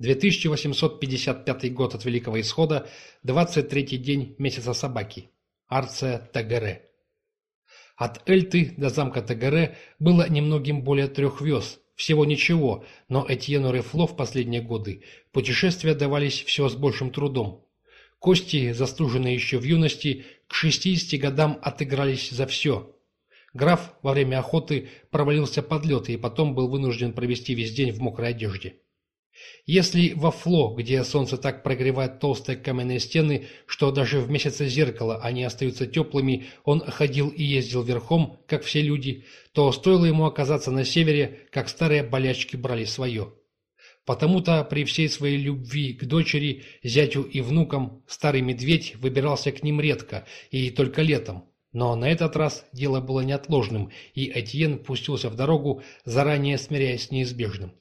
2855 год от Великого Исхода, 23-й день месяца собаки. Арция Тагере. От Эльты до замка Тагере было немногим более трех вез, всего ничего, но Этьену Рефло в последние годы путешествия давались все с большим трудом. Кости, застуженные еще в юности, к 60 годам отыгрались за все. Граф во время охоты провалился под лед и потом был вынужден провести весь день в мокрой одежде. Если во Фло, где солнце так прогревает толстые каменные стены, что даже в месяце зеркала они остаются теплыми, он ходил и ездил верхом, как все люди, то стоило ему оказаться на севере, как старые болячки брали свое. Потому-то при всей своей любви к дочери, зятю и внукам старый медведь выбирался к ним редко и только летом. Но на этот раз дело было неотложным, и Этьен пустился в дорогу, заранее смиряясь с неизбежным.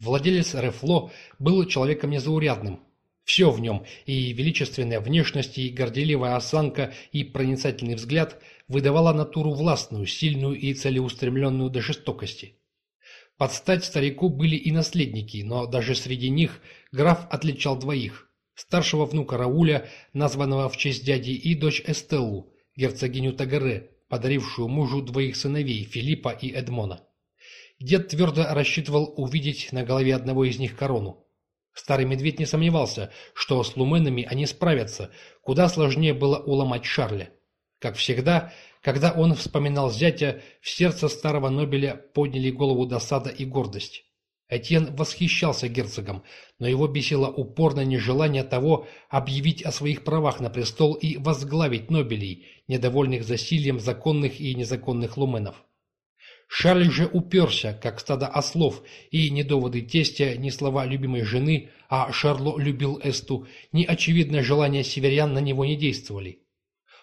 Владелец Рефло был человеком незаурядным. Все в нем, и величественная внешность, и горделивая осанка, и проницательный взгляд выдавала натуру властную, сильную и целеустремленную до жестокости. Под стать старику были и наследники, но даже среди них граф отличал двоих. Старшего внука Рауля, названного в честь дяди, и дочь Эстеллу, герцогиню Тагаре, подарившую мужу двоих сыновей, Филиппа и Эдмона. Дед твердо рассчитывал увидеть на голове одного из них корону. Старый медведь не сомневался, что с луменами они справятся, куда сложнее было уломать Шарля. Как всегда, когда он вспоминал зятя, в сердце старого Нобеля подняли голову досада и гордость. Этьен восхищался герцогом, но его бесило упорное нежелание того объявить о своих правах на престол и возглавить Нобелей, недовольных засильем законных и незаконных луменов. Шарль же уперся, как стадо ослов, и ни доводы тестя, ни слова любимой жены, а Шарло любил Эсту, ни очевидное желание северян на него не действовали.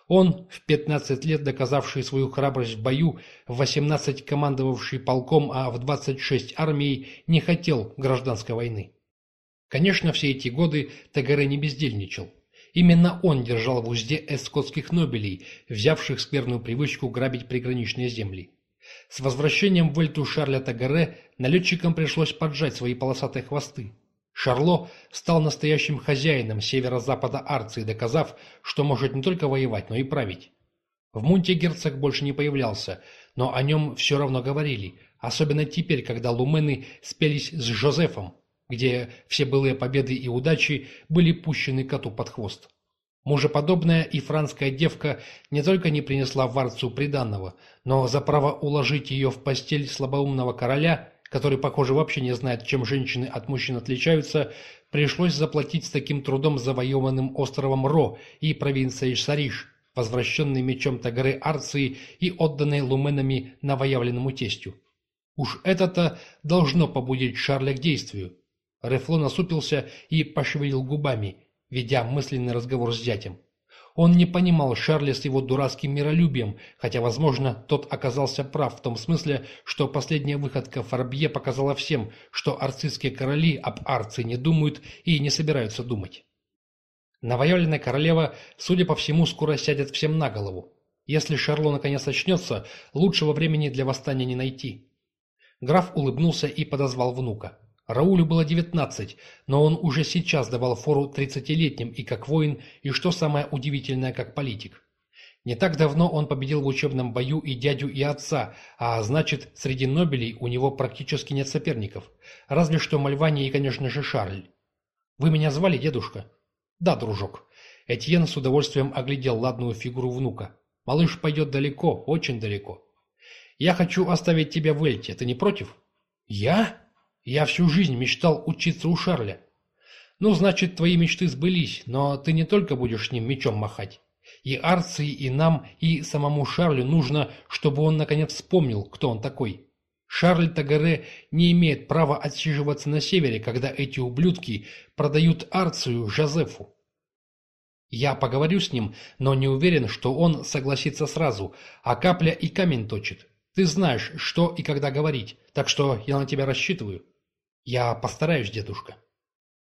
Он, в пятнадцать лет доказавший свою храбрость в бою, в восемнадцать командовавший полком, а в двадцать шесть армией, не хотел гражданской войны. Конечно, все эти годы Тагаре не бездельничал. Именно он держал в узде эскотских нобелей, взявших скверную привычку грабить приграничные земли. С возвращением в Эльту Шарля Тагаре налетчикам пришлось поджать свои полосатые хвосты. Шарло стал настоящим хозяином северо-запада Арции, доказав, что может не только воевать, но и править. В Мунте герцог больше не появлялся, но о нем все равно говорили, особенно теперь, когда лумены спелись с Жозефом, где все былые победы и удачи были пущены коту под хвост. Мужеподобная и франская девка не только не принесла варцу приданного, но за право уложить ее в постель слабоумного короля, который, похоже, вообще не знает, чем женщины от мужчин отличаются, пришлось заплатить с таким трудом завоеванным островом Ро и провинцией Сариш, возвращенной мечом Тагары Арции и отданной луменами новоявленному тестю. Уж это-то должно побудить Шарля к действию. Рефло насупился и пошевелил губами – ведя мысленный разговор с зятем. Он не понимал Шарля с его дурацким миролюбием, хотя, возможно, тот оказался прав в том смысле, что последняя выходка Фарбье показала всем, что арцистские короли об Арции не думают и не собираются думать. Новоявленная королева, судя по всему, скоро сядет всем на голову. Если Шарло наконец очнется, лучшего времени для восстания не найти. Граф улыбнулся и подозвал внука. Раулю было девятнадцать, но он уже сейчас давал фору тридцатилетним и как воин, и что самое удивительное, как политик. Не так давно он победил в учебном бою и дядю, и отца, а значит, среди Нобелей у него практически нет соперников. Разве что Мальвани и, конечно же, Шарль. «Вы меня звали, дедушка?» «Да, дружок». Этьен с удовольствием оглядел ладную фигуру внука. «Малыш пойдет далеко, очень далеко. Я хочу оставить тебя в Эльте, ты не против?» «Я?» Я всю жизнь мечтал учиться у Шарля. Ну, значит, твои мечты сбылись, но ты не только будешь с ним мечом махать. И Арции, и нам, и самому Шарлю нужно, чтобы он наконец вспомнил, кто он такой. Шарль Тагаре не имеет права отсиживаться на севере, когда эти ублюдки продают Арцию Жозефу. Я поговорю с ним, но не уверен, что он согласится сразу, а капля и камень точит. Ты знаешь, что и когда говорить, так что я на тебя рассчитываю. Я постараюсь, дедушка.